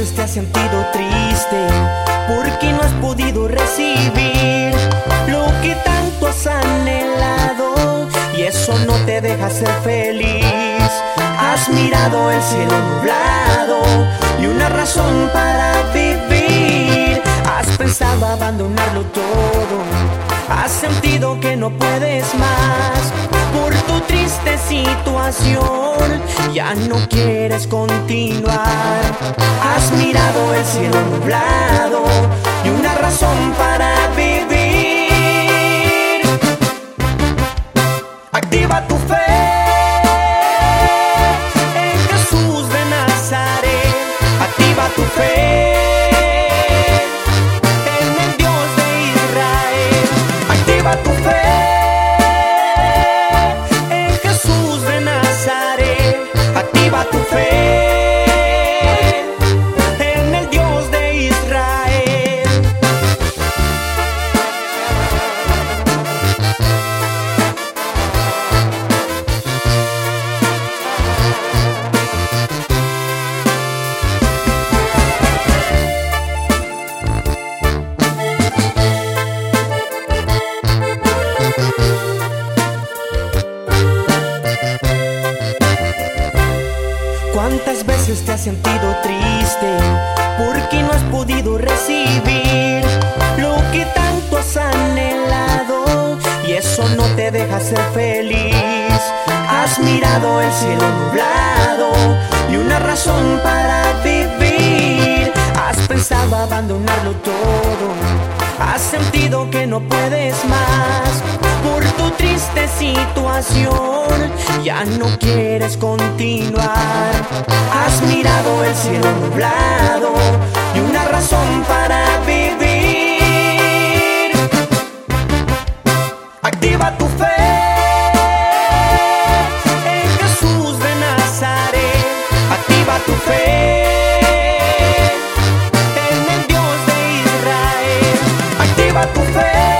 has sentido triste porque no has podido recibir lo que tanto has anhelado y eso no te deja ser feliz. Has mirado el cielo nublado y una razón para vivir. Has pensado abandonarlo todo. Has sentido que no puedes más triste situación. Ya no quieres continuar. Has mirado el cielo nublado y una razón para vivir. Activa tu fe. ¿Cuántas veces te has sentido triste porque no has podido recibir lo que tanto has anhelado y eso no te deja ser feliz? Has mirado el cielo nublado y una razón para vivir. Has pensado abandonarlo todo. Has sentido que no puedes más por tu triste situación. Ya no quieres continuar. Has mirado el cielo nublado afraid